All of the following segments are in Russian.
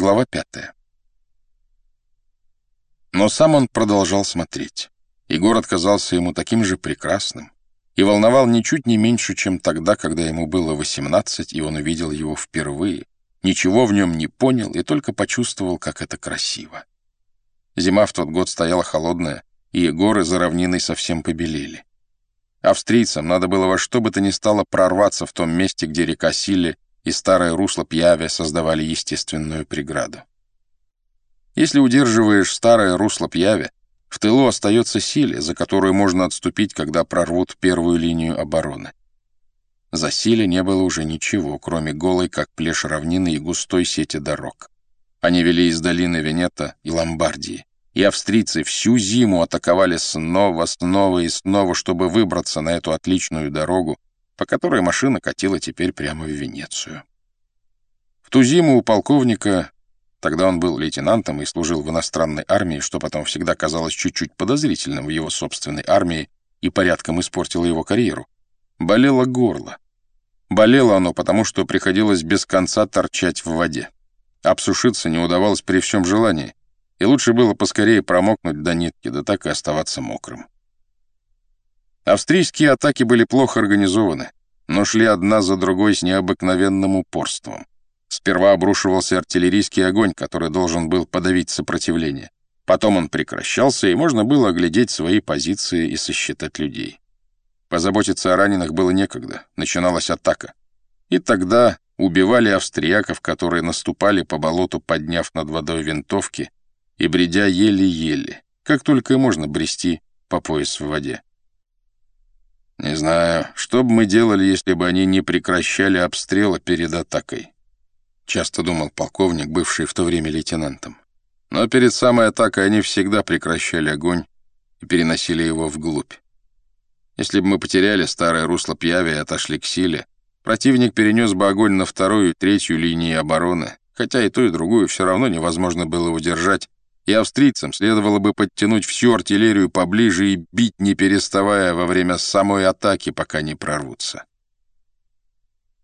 Глава пятая. Но сам он продолжал смотреть, и город казался ему таким же прекрасным, и волновал ничуть не меньше, чем тогда, когда ему было восемнадцать, и он увидел его впервые, ничего в нем не понял и только почувствовал, как это красиво. Зима в тот год стояла холодная, и горы за равниной совсем побелели. Австрийцам надо было во что бы то ни стало прорваться в том месте, где река Силе и старое русло Пьяве создавали естественную преграду. Если удерживаешь старое русло Пьяве, в тылу остается Силе, за которую можно отступить, когда прорвут первую линию обороны. За Силе не было уже ничего, кроме голой, как плешь равнины и густой сети дорог. Они вели из долины Венета и Ломбардии, и австрийцы всю зиму атаковали снова, снова и снова, чтобы выбраться на эту отличную дорогу, по которой машина катила теперь прямо в Венецию. В ту зиму у полковника, тогда он был лейтенантом и служил в иностранной армии, что потом всегда казалось чуть-чуть подозрительным в его собственной армии и порядком испортило его карьеру, болело горло. Болело оно, потому что приходилось без конца торчать в воде. Обсушиться не удавалось при всем желании, и лучше было поскорее промокнуть до нитки, да так и оставаться мокрым. Австрийские атаки были плохо организованы, но шли одна за другой с необыкновенным упорством. Сперва обрушивался артиллерийский огонь, который должен был подавить сопротивление. Потом он прекращался, и можно было оглядеть свои позиции и сосчитать людей. Позаботиться о раненых было некогда, начиналась атака. И тогда убивали австрияков, которые наступали по болоту, подняв над водой винтовки и бредя еле-еле, как только и можно брести по пояс в воде. Не знаю, что бы мы делали, если бы они не прекращали обстрела перед атакой. Часто думал полковник, бывший в то время лейтенантом. Но перед самой атакой они всегда прекращали огонь и переносили его вглубь. Если бы мы потеряли старое русло Пьяви и отошли к силе, противник перенес бы огонь на вторую и третью линии обороны, хотя и ту, и другую все равно невозможно было удержать, и австрийцам следовало бы подтянуть всю артиллерию поближе и бить, не переставая во время самой атаки, пока не прорвутся.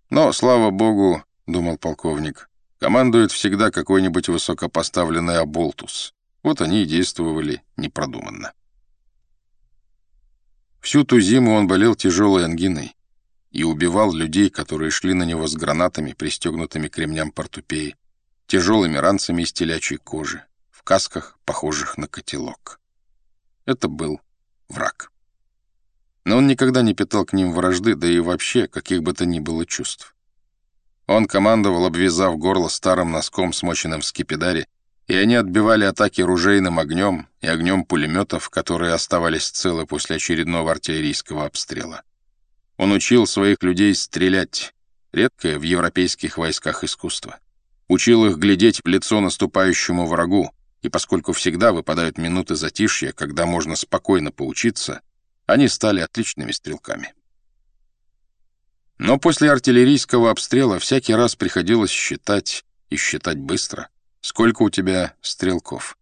Но, слава богу, — думал полковник, — командует всегда какой-нибудь высокопоставленный оболтус. Вот они и действовали непродуманно. Всю ту зиму он болел тяжелой ангиной и убивал людей, которые шли на него с гранатами, пристегнутыми к ремням портупеи, тяжелыми ранцами из телячьей кожи, касках, похожих на котелок. Это был враг. Но он никогда не питал к ним вражды, да и вообще каких бы то ни было чувств. Он командовал, обвязав горло старым носком, смоченным в скипидаре, и они отбивали атаки ружейным огнем и огнем пулеметов, которые оставались целы после очередного артиллерийского обстрела. Он учил своих людей стрелять, редкое в европейских войсках искусство. Учил их глядеть в лицо наступающему врагу, и поскольку всегда выпадают минуты затишья, когда можно спокойно поучиться, они стали отличными стрелками. Но после артиллерийского обстрела всякий раз приходилось считать, и считать быстро, сколько у тебя стрелков.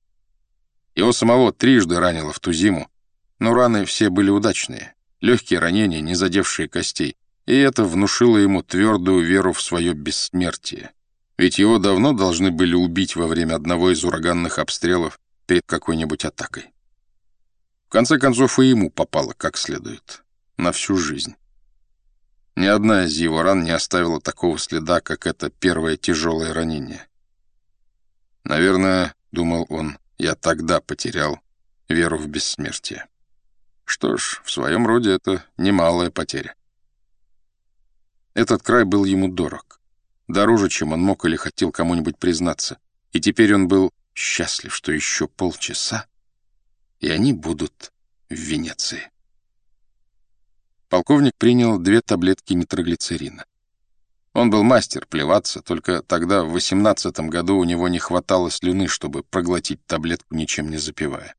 Его самого трижды ранило в ту зиму, но раны все были удачные, легкие ранения, не задевшие костей, и это внушило ему твердую веру в свое бессмертие. Ведь его давно должны были убить во время одного из ураганных обстрелов перед какой-нибудь атакой. В конце концов, и ему попало как следует. На всю жизнь. Ни одна из его ран не оставила такого следа, как это первое тяжелое ранение. Наверное, думал он, я тогда потерял веру в бессмертие. Что ж, в своем роде это немалая потеря. Этот край был ему дорог дороже, чем он мог или хотел кому-нибудь признаться. И теперь он был счастлив, что еще полчаса, и они будут в Венеции. Полковник принял две таблетки нитроглицерина. Он был мастер плеваться, только тогда, в восемнадцатом году, у него не хватало слюны, чтобы проглотить таблетку, ничем не запивая.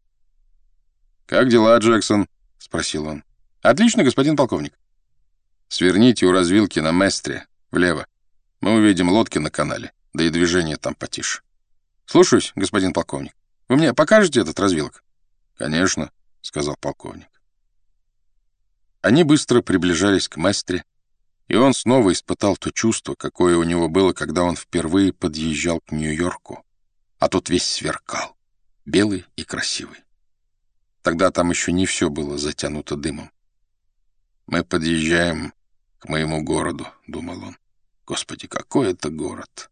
«Как дела, Джексон?» — спросил он. «Отлично, господин полковник». «Сверните у развилки на Местре, влево. Мы увидим лодки на канале, да и движение там потише. Слушаюсь, господин полковник. Вы мне покажете этот развилок? Конечно, сказал полковник. Они быстро приближались к Местре, и он снова испытал то чувство, какое у него было, когда он впервые подъезжал к Нью-Йорку. а тот весь сверкал, белый и красивый. Тогда там еще не все было затянуто дымом. «Мы подъезжаем к моему городу», — думал он. «Господи, какой это город!